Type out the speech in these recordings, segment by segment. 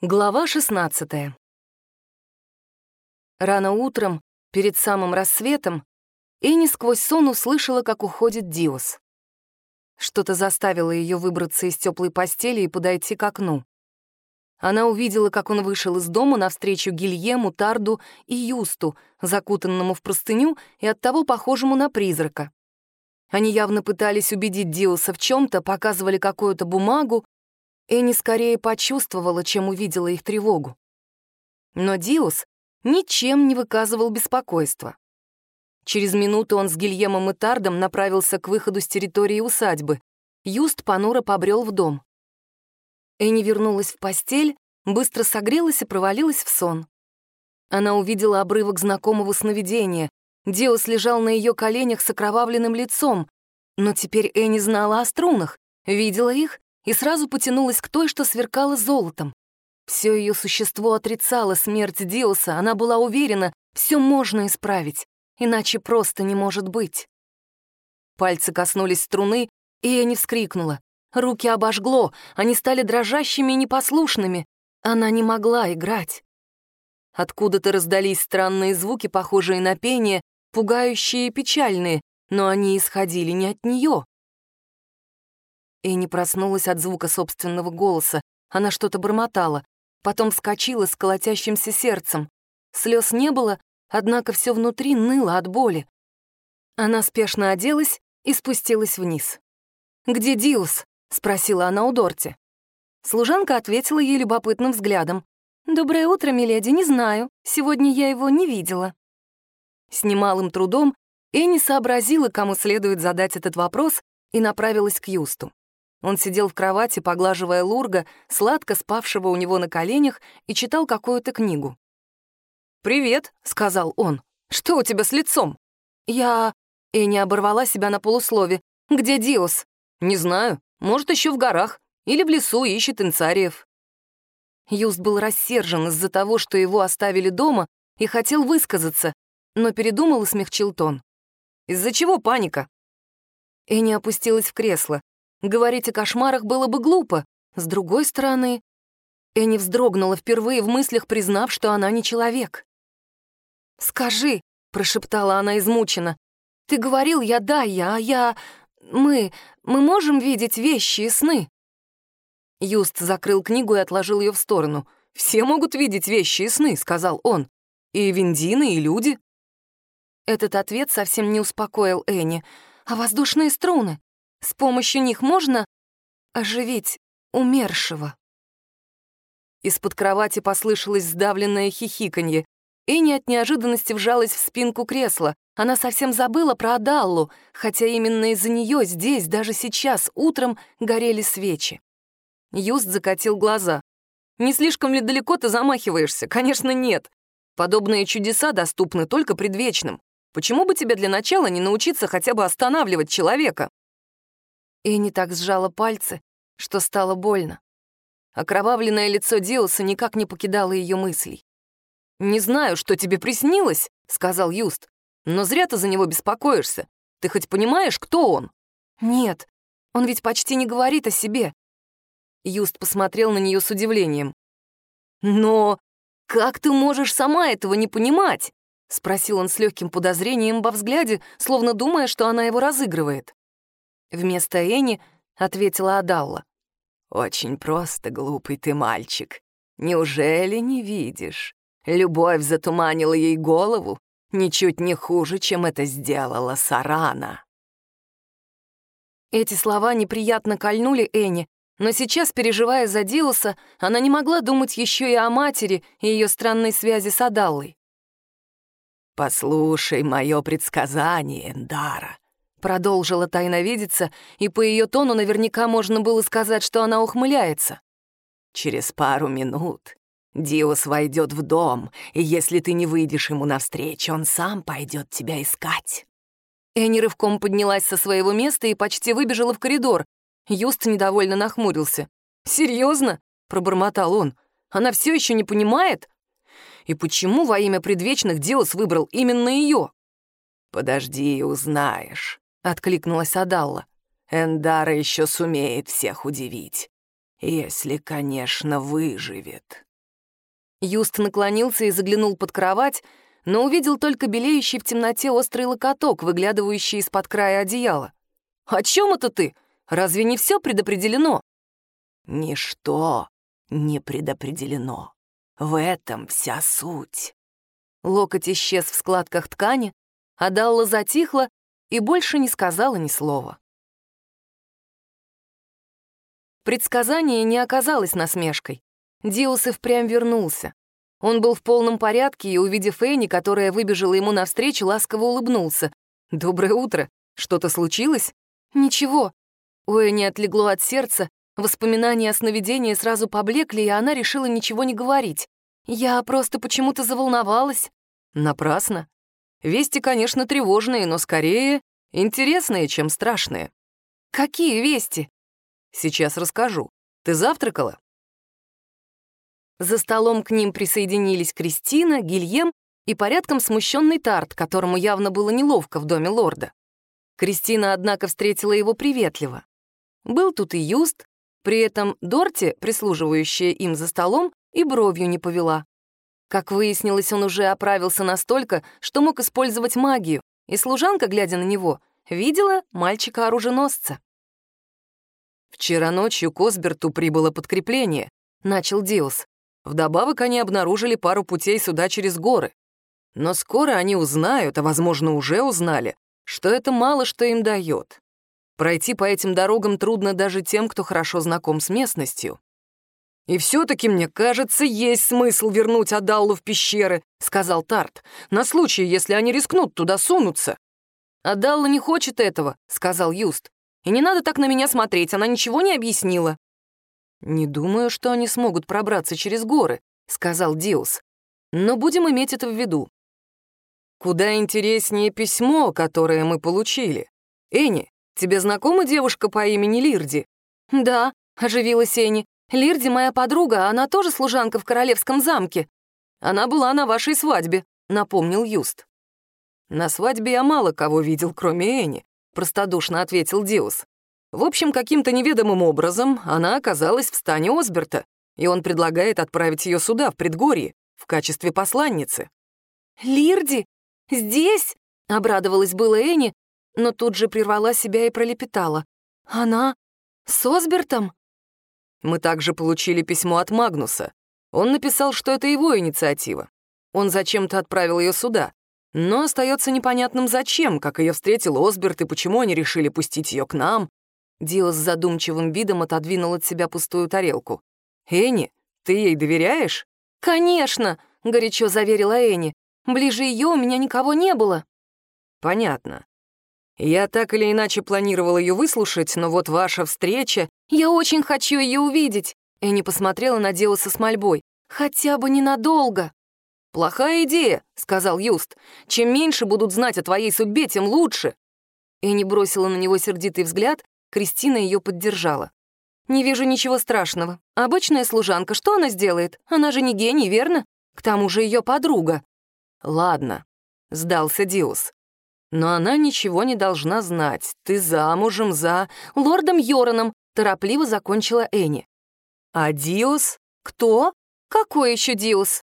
Глава 16 Рано утром, перед самым рассветом, Энни сквозь сон услышала, как уходит Диос. Что-то заставило ее выбраться из теплой постели и подойти к окну. Она увидела, как он вышел из дома навстречу Гильему, Тарду и Юсту, закутанному в простыню и оттого похожему на призрака. Они явно пытались убедить Диоса в чем-то, показывали какую-то бумагу, Энни скорее почувствовала, чем увидела их тревогу. Но Диус ничем не выказывал беспокойства. Через минуту он с Гильемом и Тардом направился к выходу с территории усадьбы. Юст понуро побрел в дом. Энни вернулась в постель, быстро согрелась и провалилась в сон. Она увидела обрывок знакомого сновидения. Диус лежал на ее коленях с окровавленным лицом, но теперь Энни знала о струнах, видела их и сразу потянулась к той, что сверкала золотом. Все ее существо отрицало смерть Диоса, она была уверена, все можно исправить, иначе просто не может быть. Пальцы коснулись струны, и я не вскрикнула. Руки обожгло, они стали дрожащими и непослушными. Она не могла играть. Откуда-то раздались странные звуки, похожие на пение, пугающие и печальные, но они исходили не от нее. И не проснулась от звука собственного голоса. Она что-то бормотала. Потом вскочила с колотящимся сердцем. Слез не было, однако все внутри ныло от боли. Она спешно оделась и спустилась вниз. «Где Диус?» — спросила она у Дорти. Служанка ответила ей любопытным взглядом. «Доброе утро, миледи, не знаю. Сегодня я его не видела». С немалым трудом Энни сообразила, кому следует задать этот вопрос, и направилась к Юсту. Он сидел в кровати, поглаживая Лурга, сладко спавшего у него на коленях, и читал какую-то книгу. «Привет», — сказал он. «Что у тебя с лицом?» «Я...» И оборвала себя на полуслове. «Где Диос?» «Не знаю. Может, еще в горах. Или в лесу ищет инцариев». Юст был рассержен из-за того, что его оставили дома, и хотел высказаться, но передумал и смягчил тон. «Из-за чего паника?» Эни опустилась в кресло. Говорить о кошмарах было бы глупо. С другой стороны, Энни вздрогнула впервые в мыслях, признав, что она не человек. «Скажи», — прошептала она измученно, — «ты говорил, я да, я, а я... Мы... Мы можем видеть вещи и сны?» Юст закрыл книгу и отложил ее в сторону. «Все могут видеть вещи и сны», — сказал он. «И виндины, и люди». Этот ответ совсем не успокоил Энни. «А воздушные струны? С помощью них можно оживить умершего. Из-под кровати послышалось сдавленное хихиканье. Энни от неожиданности вжалась в спинку кресла. Она совсем забыла про Адаллу, хотя именно из-за нее здесь, даже сейчас, утром, горели свечи. Юст закатил глаза. «Не слишком ли далеко ты замахиваешься? Конечно, нет. Подобные чудеса доступны только предвечным. Почему бы тебе для начала не научиться хотя бы останавливать человека?» Энни так сжала пальцы, что стало больно. Окровавленное лицо Диоса никак не покидало ее мыслей. «Не знаю, что тебе приснилось», — сказал Юст, «но зря ты за него беспокоишься. Ты хоть понимаешь, кто он?» «Нет, он ведь почти не говорит о себе». Юст посмотрел на нее с удивлением. «Но как ты можешь сама этого не понимать?» — спросил он с легким подозрением во взгляде, словно думая, что она его разыгрывает. Вместо Эни ответила Адалла. «Очень просто, глупый ты мальчик. Неужели не видишь? Любовь затуманила ей голову ничуть не хуже, чем это сделала Сарана». Эти слова неприятно кольнули Эни, но сейчас, переживая за Диуса, она не могла думать еще и о матери и ее странной связи с Адаллой. «Послушай мое предсказание, Эндара», Продолжила тайновидица, и по ее тону наверняка можно было сказать, что она ухмыляется. «Через пару минут Диос войдет в дом, и если ты не выйдешь ему навстречу, он сам пойдет тебя искать». Энни рывком поднялась со своего места и почти выбежала в коридор. Юст недовольно нахмурился. «Серьезно?» — пробормотал он. «Она все еще не понимает? И почему во имя предвечных Диос выбрал именно ее?» «Подожди и узнаешь», — откликнулась Адалла. «Эндара еще сумеет всех удивить. Если, конечно, выживет». Юст наклонился и заглянул под кровать, но увидел только белеющий в темноте острый локоток, выглядывающий из-под края одеяла. «О чем это ты? Разве не все предопределено?» «Ничто не предопределено. В этом вся суть». Локоть исчез в складках ткани, а Далла затихла и больше не сказала ни слова. Предсказание не оказалось насмешкой. Диус и впрямь вернулся. Он был в полном порядке и, увидев Энни, которая выбежала ему навстречу, ласково улыбнулся. «Доброе утро. Что-то случилось?» «Ничего». У Энни отлегло от сердца, воспоминания о сновидении сразу поблекли, и она решила ничего не говорить. «Я просто почему-то заволновалась». «Напрасно. Вести, конечно, тревожные, но скорее интересные, чем страшные». «Какие вести?» Сейчас расскажу. Ты завтракала?» За столом к ним присоединились Кристина, Гильем и порядком смущенный Тарт, которому явно было неловко в доме лорда. Кристина, однако, встретила его приветливо. Был тут и Юст, при этом Дорти, прислуживающая им за столом, и бровью не повела. Как выяснилось, он уже оправился настолько, что мог использовать магию, и служанка, глядя на него, видела мальчика-оруженосца. «Вчера ночью к Осберту прибыло подкрепление», — начал Диус. «Вдобавок они обнаружили пару путей сюда через горы. Но скоро они узнают, а, возможно, уже узнали, что это мало что им дает. Пройти по этим дорогам трудно даже тем, кто хорошо знаком с местностью. «И все-таки, мне кажется, есть смысл вернуть Адаллу в пещеры», — сказал Тарт, «на случай, если они рискнут туда сунуться». «Адалла не хочет этого», — сказал Юст. И не надо так на меня смотреть, она ничего не объяснила». «Не думаю, что они смогут пробраться через горы», — сказал Диус. «Но будем иметь это в виду. Куда интереснее письмо, которое мы получили. Энни, тебе знакома девушка по имени Лирди?» «Да», — оживилась Энни. «Лирди моя подруга, она тоже служанка в королевском замке. Она была на вашей свадьбе», — напомнил Юст. «На свадьбе я мало кого видел, кроме Энни простодушно ответил Диус. В общем, каким-то неведомым образом она оказалась в стане Осберта, и он предлагает отправить ее сюда, в предгорье, в качестве посланницы. «Лирди? Здесь?» — обрадовалась была Энни, но тут же прервала себя и пролепетала. «Она с Осбертом?» Мы также получили письмо от Магнуса. Он написал, что это его инициатива. Он зачем-то отправил ее сюда. Но остается непонятным, зачем, как ее встретил Осберт и почему они решили пустить ее к нам. Дио с задумчивым видом отодвинул от себя пустую тарелку. «Энни, ты ей доверяешь?» «Конечно», — горячо заверила Энни. «Ближе ее у меня никого не было». «Понятно. Я так или иначе планировал ее выслушать, но вот ваша встреча... Я очень хочу ее увидеть!» Энни посмотрела на Диоса с мольбой. «Хотя бы ненадолго!» «Плохая идея», — сказал Юст. «Чем меньше будут знать о твоей судьбе, тем лучше». Энни бросила на него сердитый взгляд, Кристина ее поддержала. «Не вижу ничего страшного. Обычная служанка, что она сделает? Она же не гений, верно? К тому же ее подруга». «Ладно», — сдался Диус. «Но она ничего не должна знать. Ты замужем за лордом Йораном», — торопливо закончила Энни. «А Диус? Кто? Какой еще Диус?»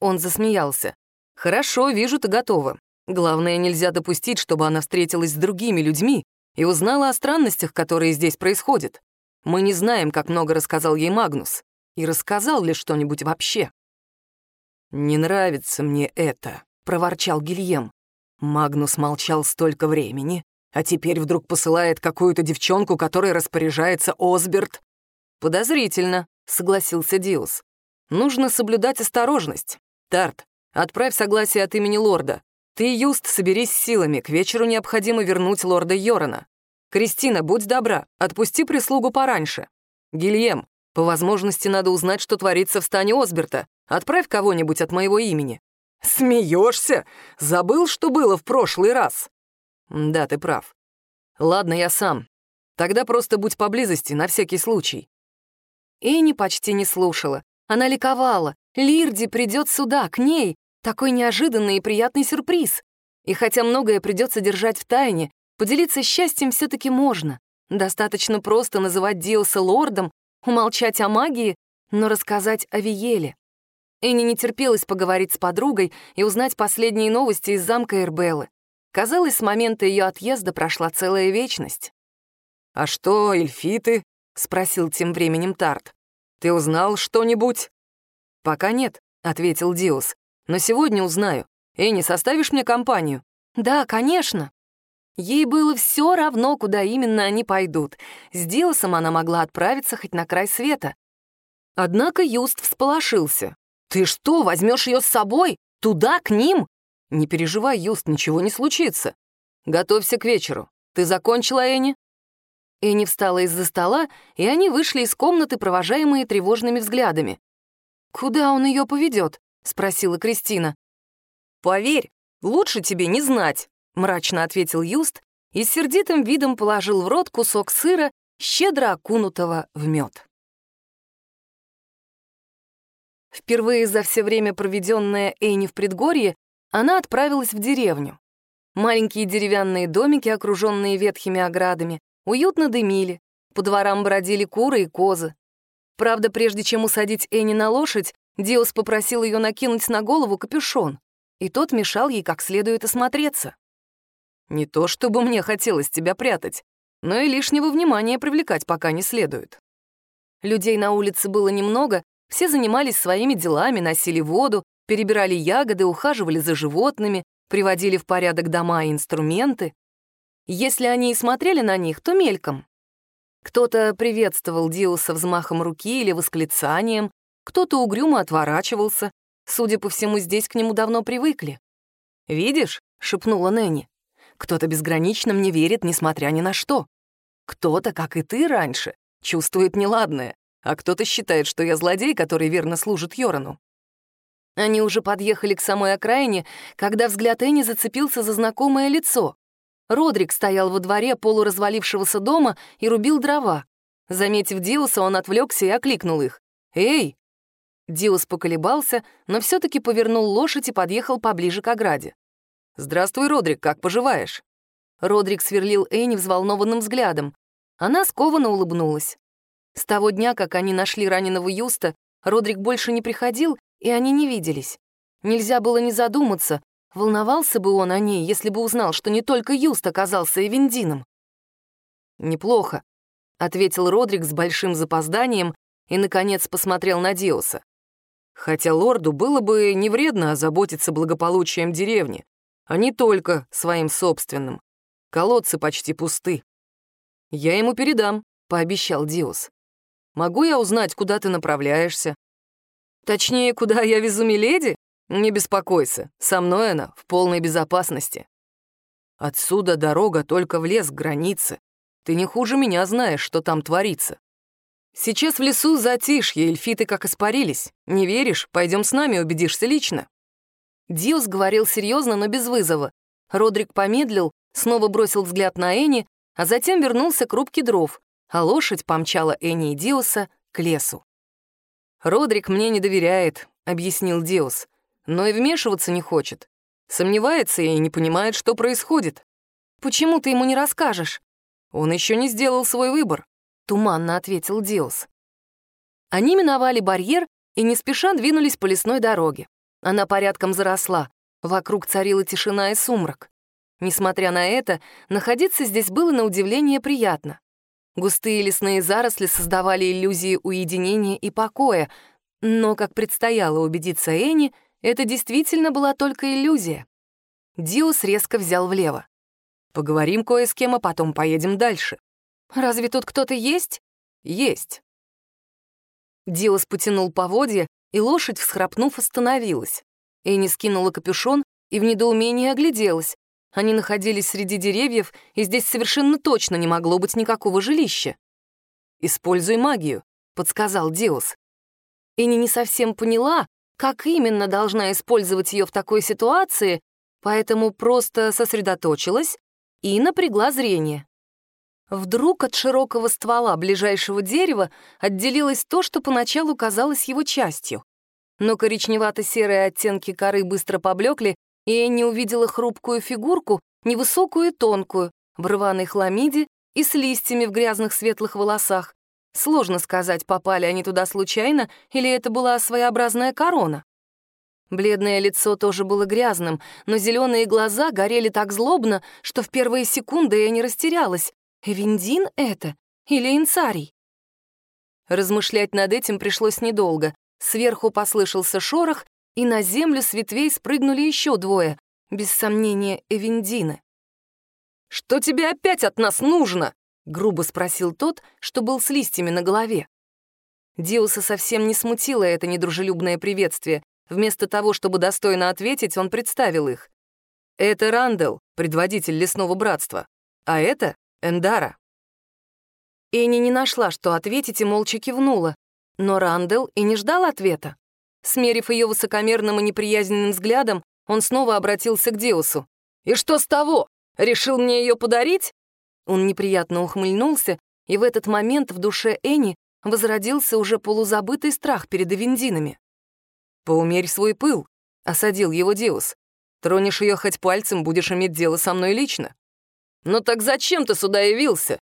Он засмеялся. «Хорошо, вижу, ты готова. Главное, нельзя допустить, чтобы она встретилась с другими людьми и узнала о странностях, которые здесь происходят. Мы не знаем, как много рассказал ей Магнус. И рассказал ли что-нибудь вообще?» «Не нравится мне это», — проворчал Гильем. Магнус молчал столько времени, а теперь вдруг посылает какую-то девчонку, которой распоряжается Осберт. «Подозрительно», — согласился Диус. «Нужно соблюдать осторожность. «Тарт, отправь согласие от имени лорда. Ты, Юст, соберись силами, к вечеру необходимо вернуть лорда Йорона. Кристина, будь добра, отпусти прислугу пораньше. Гильем, по возможности надо узнать, что творится в стане Осберта. Отправь кого-нибудь от моего имени». «Смеешься? Забыл, что было в прошлый раз?» «Да, ты прав. Ладно, я сам. Тогда просто будь поблизости, на всякий случай». Эни почти не слушала. Она ликовала. Лирди придет сюда, к ней. Такой неожиданный и приятный сюрприз. И хотя многое придется держать в тайне, поделиться счастьем все-таки можно. Достаточно просто называть Диоса лордом, умолчать о магии, но рассказать о Виеле. Энни не терпелась поговорить с подругой и узнать последние новости из замка Эрбеллы. Казалось, с момента ее отъезда прошла целая вечность. «А что, эльфиты?» — спросил тем временем Тарт. «Ты узнал что-нибудь?» «Пока нет», — ответил Диус. «Но сегодня узнаю. Энни, составишь мне компанию?» «Да, конечно». Ей было все равно, куда именно они пойдут. С Диусом она могла отправиться хоть на край света. Однако Юст всполошился. «Ты что, возьмешь ее с собой? Туда, к ним?» «Не переживай, Юст, ничего не случится. Готовься к вечеру. Ты закончила, Энни?» Энни встала из-за стола, и они вышли из комнаты, провожаемые тревожными взглядами. «Куда он ее поведет?» — спросила Кристина. «Поверь, лучше тебе не знать», — мрачно ответил Юст и с сердитым видом положил в рот кусок сыра, щедро окунутого в мед. Впервые за все время, проведенное Эйни в предгорье, она отправилась в деревню. Маленькие деревянные домики, окруженные ветхими оградами, уютно дымили, по дворам бродили куры и козы. Правда, прежде чем усадить Энни на лошадь, Диос попросил ее накинуть на голову капюшон, и тот мешал ей как следует осмотреться. «Не то чтобы мне хотелось тебя прятать, но и лишнего внимания привлекать пока не следует». Людей на улице было немного, все занимались своими делами, носили воду, перебирали ягоды, ухаживали за животными, приводили в порядок дома и инструменты. Если они и смотрели на них, то мельком. Кто-то приветствовал Диуса взмахом руки или восклицанием, кто-то угрюмо отворачивался. Судя по всему, здесь к нему давно привыкли. «Видишь?» — шепнула Нэнни. «Кто-то безгранично мне верит, несмотря ни на что. Кто-то, как и ты раньше, чувствует неладное а кто-то считает, что я злодей, который верно служит Йорану. Они уже подъехали к самой окраине, когда взгляд Энни зацепился за знакомое лицо. Родрик стоял во дворе полуразвалившегося дома и рубил дрова. Заметив Диуса, он отвлекся и окликнул их. «Эй!» Диус поколебался, но все таки повернул лошадь и подъехал поближе к ограде. «Здравствуй, Родрик, как поживаешь?» Родрик сверлил Энни взволнованным взглядом. Она скованно улыбнулась. С того дня, как они нашли раненого Юста, Родрик больше не приходил, и они не виделись. Нельзя было не задуматься, волновался бы он о ней, если бы узнал, что не только Юст оказался Эвендином. «Неплохо», — ответил Родрик с большим запозданием и, наконец, посмотрел на Диоса. «Хотя лорду было бы не вредно озаботиться благополучием деревни, а не только своим собственным. Колодцы почти пусты». «Я ему передам», — пообещал Диос. Могу я узнать, куда ты направляешься?» «Точнее, куда я везу Миледи? Не беспокойся, со мной она в полной безопасности. Отсюда дорога только в лес к границе. Ты не хуже меня знаешь, что там творится. Сейчас в лесу затишье, эльфиты как испарились. Не веришь? Пойдем с нами, убедишься лично». Диос говорил серьезно, но без вызова. Родрик помедлил, снова бросил взгляд на Энни, а затем вернулся к рубке дров, а лошадь помчала Энни и Диоса к лесу. «Родрик мне не доверяет», — объяснил Диос, «но и вмешиваться не хочет. Сомневается и не понимает, что происходит». «Почему ты ему не расскажешь?» «Он еще не сделал свой выбор», — туманно ответил Диос. Они миновали барьер и не спеша двинулись по лесной дороге. Она порядком заросла, вокруг царила тишина и сумрак. Несмотря на это, находиться здесь было на удивление приятно. Густые лесные заросли создавали иллюзии уединения и покоя, но, как предстояло убедиться Энни, это действительно была только иллюзия. Диус резко взял влево. «Поговорим кое с кем, а потом поедем дальше». «Разве тут кто-то есть?» «Есть». Диус потянул поводья, и лошадь, всхрапнув, остановилась. Энни скинула капюшон и в недоумении огляделась. Они находились среди деревьев, и здесь совершенно точно не могло быть никакого жилища. «Используй магию», — подсказал Диос. Эни не совсем поняла, как именно должна использовать ее в такой ситуации, поэтому просто сосредоточилась и напрягла зрение. Вдруг от широкого ствола ближайшего дерева отделилось то, что поначалу казалось его частью. Но коричневато-серые оттенки коры быстро поблекли, и Энни увидела хрупкую фигурку, невысокую и тонкую, в рваной хламиде и с листьями в грязных светлых волосах. Сложно сказать, попали они туда случайно или это была своеобразная корона. Бледное лицо тоже было грязным, но зеленые глаза горели так злобно, что в первые секунды я не растерялась. Эвендин это? Или Инцарий? Размышлять над этим пришлось недолго. Сверху послышался шорох, и на землю с ветвей спрыгнули еще двое, без сомнения, Эвендины. «Что тебе опять от нас нужно?» — грубо спросил тот, что был с листьями на голове. Диуса совсем не смутило это недружелюбное приветствие. Вместо того, чтобы достойно ответить, он представил их. «Это Рандел, предводитель лесного братства, а это Эндара». Энни не нашла, что ответить, и молча кивнула. Но Рандел и не ждал ответа. Смерив ее высокомерным и неприязненным взглядом, он снова обратился к Диусу. «И что с того? Решил мне ее подарить?» Он неприятно ухмыльнулся, и в этот момент в душе Энни возродился уже полузабытый страх перед Авендинами. «Поумерь свой пыл», — осадил его Диус. «Тронешь ее хоть пальцем, будешь иметь дело со мной лично». «Ну так зачем ты сюда явился?»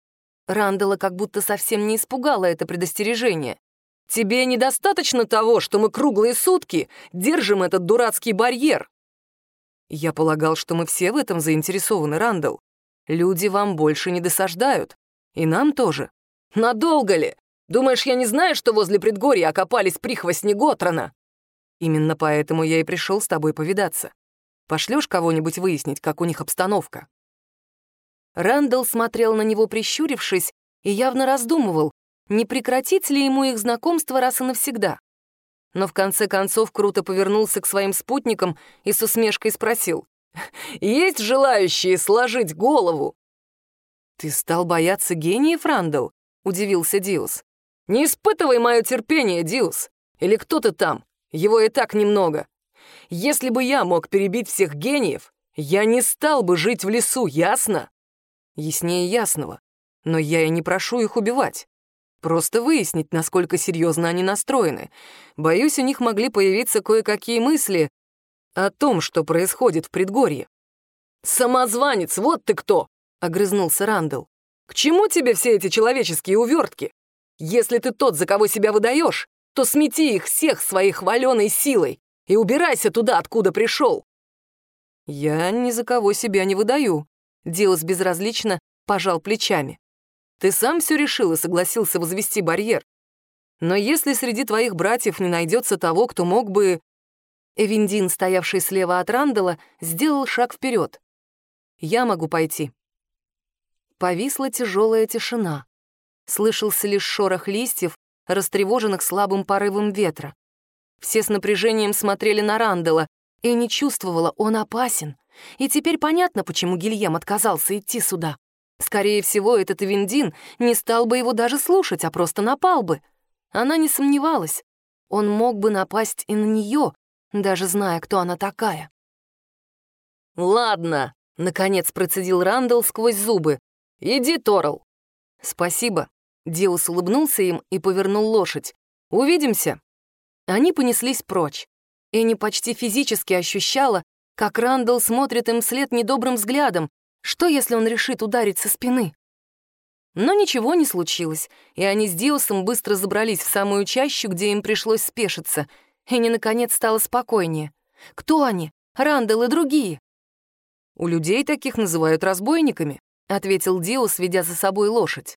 Рандала как будто совсем не испугало это предостережение. «Тебе недостаточно того, что мы круглые сутки держим этот дурацкий барьер?» «Я полагал, что мы все в этом заинтересованы, Рандall. Люди вам больше не досаждают. И нам тоже. Надолго ли? Думаешь, я не знаю, что возле предгорья окопались прихвостни Готрона?» «Именно поэтому я и пришел с тобой повидаться. Пошлешь кого-нибудь выяснить, как у них обстановка?» Рандall смотрел на него, прищурившись, и явно раздумывал, не прекратить ли ему их знакомство раз и навсегда. Но в конце концов круто повернулся к своим спутникам и с усмешкой спросил. «Есть желающие сложить голову?» «Ты стал бояться гениев, Рандall?» — удивился Диус. «Не испытывай мое терпение, Диус. Или кто ты там? Его и так немного. Если бы я мог перебить всех гениев, я не стал бы жить в лесу, ясно?» Яснее ясного. Но я и не прошу их убивать. Просто выяснить, насколько серьезно они настроены. Боюсь, у них могли появиться кое-какие мысли о том, что происходит в предгорье. «Самозванец, вот ты кто!» — огрызнулся Рандall. «К чему тебе все эти человеческие увертки? Если ты тот, за кого себя выдаешь, то смети их всех своей хваленой силой и убирайся туда, откуда пришел». «Я ни за кого себя не выдаю», Диос безразлично пожал плечами. «Ты сам все решил и согласился возвести барьер. Но если среди твоих братьев не найдется того, кто мог бы...» Эвендин, стоявший слева от Рандала, сделал шаг вперед. «Я могу пойти». Повисла тяжелая тишина. Слышался лишь шорох листьев, растревоженных слабым порывом ветра. Все с напряжением смотрели на Рандала, и не чувствовала, он опасен. И теперь понятно, почему Гильям отказался идти сюда. Скорее всего, этот Виндин не стал бы его даже слушать, а просто напал бы. Она не сомневалась. Он мог бы напасть и на нее, даже зная, кто она такая. «Ладно», — наконец процедил Рандall сквозь зубы. «Иди, Торл». «Спасибо». Диус улыбнулся им и повернул лошадь. «Увидимся». Они понеслись прочь. Энни почти физически ощущала, как Рандall смотрит им вслед недобрым взглядом. Что, если он решит ударить со спины? Но ничего не случилось, и они с Диосом быстро забрались в самую чащу, где им пришлось спешиться. Энни, наконец, стало спокойнее. Кто они? Рандall и другие? «У людей таких называют разбойниками», — ответил Диос, ведя за собой лошадь.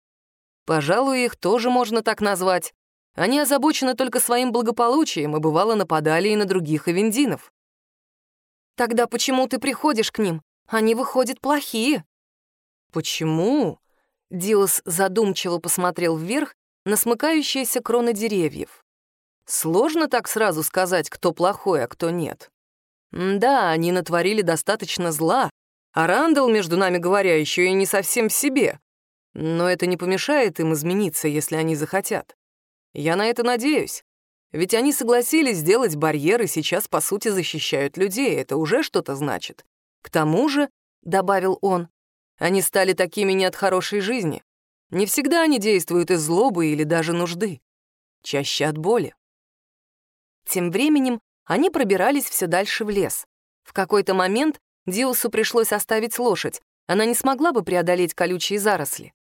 «Пожалуй, их тоже можно так назвать. Они озабочены только своим благополучием и бывало нападали и на других авендинов. Тогда почему ты приходишь к ним? Они выходят плохие». «Почему?» Диос задумчиво посмотрел вверх на смыкающиеся кроны деревьев. «Сложно так сразу сказать, кто плохой, а кто нет. Да, они натворили достаточно зла, а Рандall, между нами говоря, еще и не совсем в себе. Но это не помешает им измениться, если они захотят. Я на это надеюсь. Ведь они согласились сделать барьер и сейчас, по сути, защищают людей. Это уже что-то значит. К тому же, — добавил он, — они стали такими не от хорошей жизни. Не всегда они действуют из злобы или даже нужды. Чаще от боли. Тем временем они пробирались все дальше в лес. В какой-то момент Диусу пришлось оставить лошадь. Она не смогла бы преодолеть колючие заросли.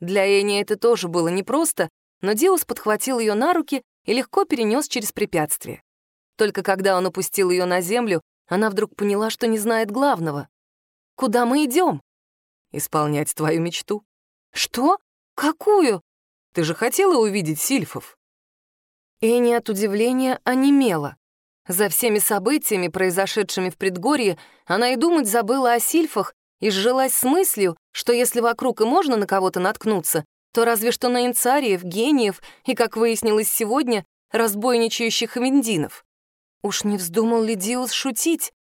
Для Эни это тоже было непросто, но Диус подхватил ее на руки и легко перенес через препятствие. Только когда он опустил ее на землю, она вдруг поняла, что не знает главного. «Куда мы идем? «Исполнять твою мечту». «Что? Какую?» «Ты же хотела увидеть сильфов?» Энни от удивления онемела. За всеми событиями, произошедшими в предгорье, она и думать забыла о сильфах и сжилась с мыслью, что если вокруг и можно на кого-то наткнуться, то разве что на инцариев, гениев и, как выяснилось сегодня, разбойничающих вендинов. Уж не вздумал ли Диус шутить?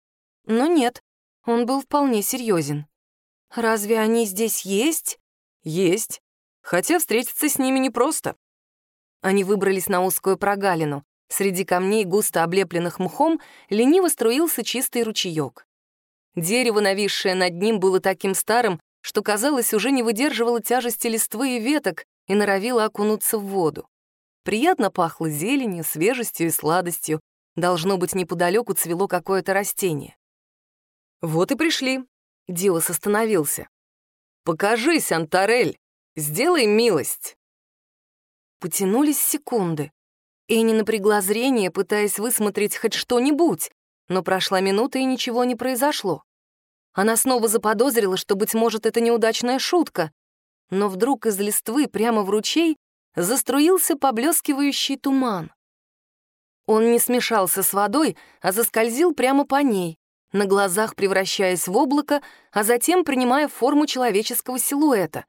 Но нет, он был вполне серьезен. «Разве они здесь есть?» «Есть. Хотя встретиться с ними непросто». Они выбрались на узкую прогалину. Среди камней, густо облепленных мхом, лениво струился чистый ручеек. Дерево, нависшее над ним, было таким старым, что, казалось, уже не выдерживало тяжести листвы и веток и норовило окунуться в воду. Приятно пахло зеленью, свежестью и сладостью. Должно быть, неподалеку цвело какое-то растение. «Вот и пришли», — Диос остановился. «Покажись, Антарель! Сделай милость!» Потянулись секунды. Энни напрягла зрение, пытаясь высмотреть хоть что-нибудь, но прошла минута, и ничего не произошло. Она снова заподозрила, что, быть может, это неудачная шутка, но вдруг из листвы прямо в ручей заструился поблескивающий туман. Он не смешался с водой, а заскользил прямо по ней, на глазах превращаясь в облако, а затем принимая форму человеческого силуэта.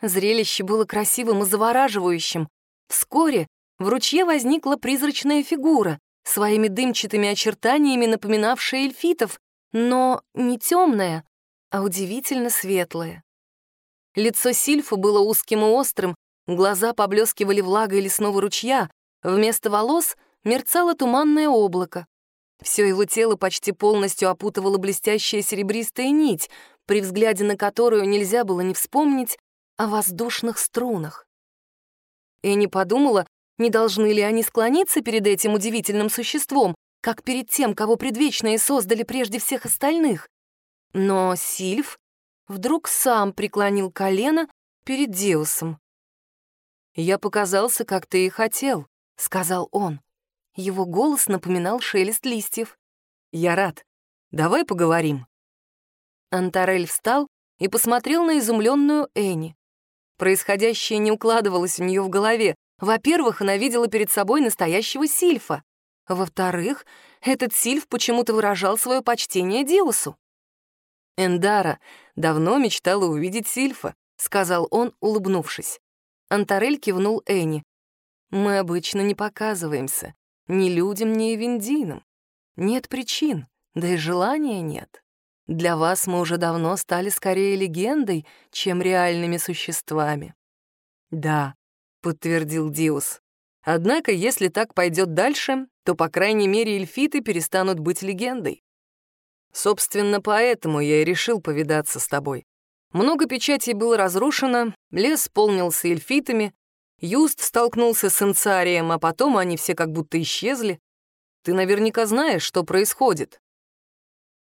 Зрелище было красивым и завораживающим. Вскоре в ручье возникла призрачная фигура, своими дымчатыми очертаниями напоминавшая эльфитов, но не темная, а удивительно светлая. Лицо Сильфа было узким и острым, глаза поблескивали влагой лесного ручья, вместо волос мерцало туманное облако. Все его тело почти полностью опутывала блестящая серебристая нить, при взгляде на которую нельзя было не вспомнить о воздушных струнах. Энни подумала, не должны ли они склониться перед этим удивительным существом, как перед тем, кого предвечные создали прежде всех остальных? Но Сильф вдруг сам преклонил колено перед Деусом. «Я показался, как ты и хотел», — сказал он. Его голос напоминал шелест листьев. «Я рад. Давай поговорим». Антарель встал и посмотрел на изумленную Энни. Происходящее не укладывалось у нее в голове, во-первых, она видела перед собой настоящего сильфа. Во-вторых, этот сильф почему-то выражал свое почтение Диусу. «Эндара давно мечтала увидеть сильфа», — сказал он, улыбнувшись. Антарель кивнул Энни. «Мы обычно не показываемся. Ни людям, ни Эвендинам. Нет причин, да и желания нет. Для вас мы уже давно стали скорее легендой, чем реальными существами». «Да, — подтвердил Диус. «Однако, если так пойдет дальше, то, по крайней мере, эльфиты перестанут быть легендой. Собственно, поэтому я и решил повидаться с тобой. Много печатей было разрушено, лес полнился эльфитами, Юст столкнулся с инцарием, а потом они все как будто исчезли. Ты наверняка знаешь, что происходит».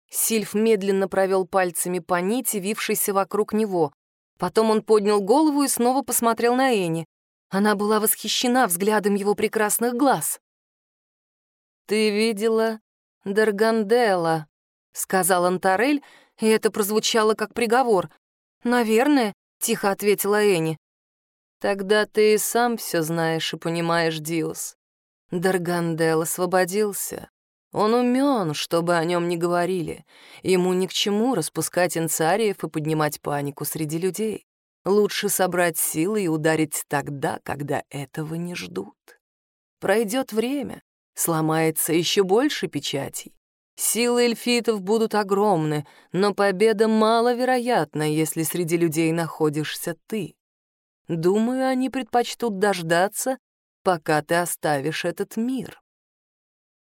Сильф медленно провел пальцами по нити, вившейся вокруг него. Потом он поднял голову и снова посмотрел на Эни. Она была восхищена взглядом его прекрасных глаз. «Ты видела Даргандела», — сказал Антарель, и это прозвучало как приговор. «Наверное», — тихо ответила Энни. «Тогда ты и сам все знаешь и понимаешь, Диус. Даргандел освободился. Он умен, чтобы о нем не говорили. Ему ни к чему распускать инцариев и поднимать панику среди людей. Лучше собрать силы и ударить тогда, когда этого не ждут. Пройдет время, сломается еще больше печатей. Силы эльфитов будут огромны, но победа маловероятна, если среди людей находишься ты. Думаю, они предпочтут дождаться, пока ты оставишь этот мир.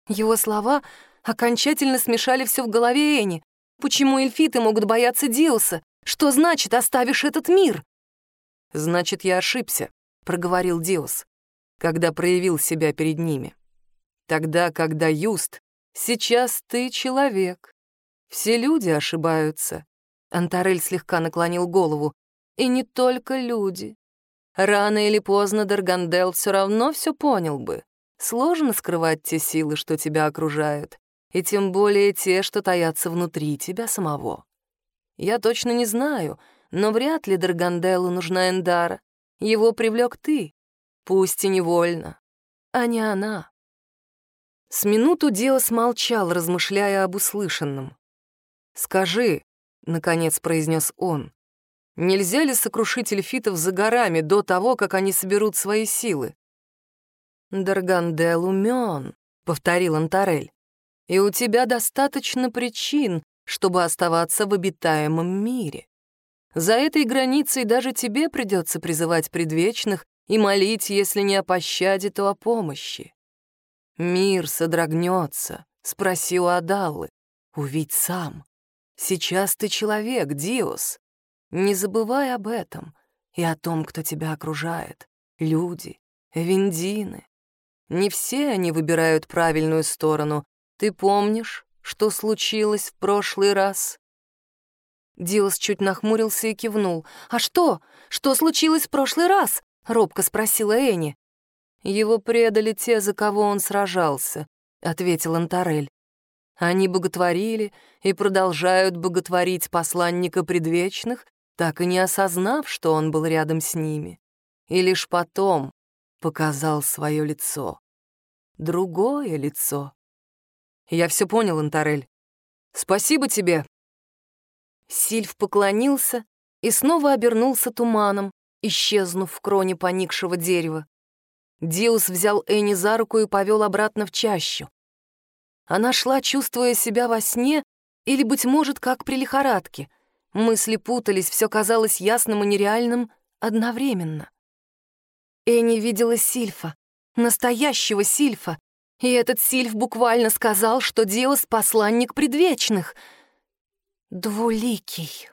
Его слова окончательно смешали все в голове Эни. Почему эльфиты могут бояться Диуса? Что значит «оставишь этот мир»?» «Значит, я ошибся», — проговорил Диос, когда проявил себя перед ними. «Тогда, когда Юст, сейчас ты человек. Все люди ошибаются». Антарель слегка наклонил голову. «И не только люди. Рано или поздно Даргандел все равно все понял бы. Сложно скрывать те силы, что тебя окружают, и тем более те, что таятся внутри тебя самого. Я точно не знаю, но вряд ли Дарганделу нужна Эндара. Его привлек ты, пусть и невольно, а не она. С минуту Диос молчал, размышляя об услышанном. «Скажи», — наконец произнес он, — «нельзя ли сокрушить эльфитов за горами до того, как они соберут свои силы?» «Даргандел умен», — повторил Антарель, «и у тебя достаточно причин, чтобы оставаться в обитаемом мире. За этой границей даже тебе придется призывать предвечных и молить, если не о пощаде, то о помощи. Мир содрогнется, спроси у Адаллы. Увидь сам. Сейчас ты человек, Диос. Не забывай об этом и о том, кто тебя окружает. Люди, виндины. Не все они выбирают правильную сторону. Ты помнишь, что случилось в прошлый раз?» Диос чуть нахмурился и кивнул. «А что? Что случилось в прошлый раз?» — робко спросила Энни. «Его предали те, за кого он сражался», — ответил Антарель. «Они боготворили и продолжают боготворить посланника предвечных, так и не осознав, что он был рядом с ними. И лишь потом показал свое лицо. Другое лицо. Я все понял, Антарель. Спасибо тебе. Сильф поклонился и снова обернулся туманом, исчезнув в кроне поникшего дерева. Диус взял Энни за руку и повел обратно в чащу. Она шла, чувствуя себя во сне или, быть может, как при лихорадке. Мысли путались, все казалось ясным и нереальным одновременно. Энни видела Сильфа, настоящего Сильфа, и этот Сильф буквально сказал, что Диос — посланник предвечных. Двуликий.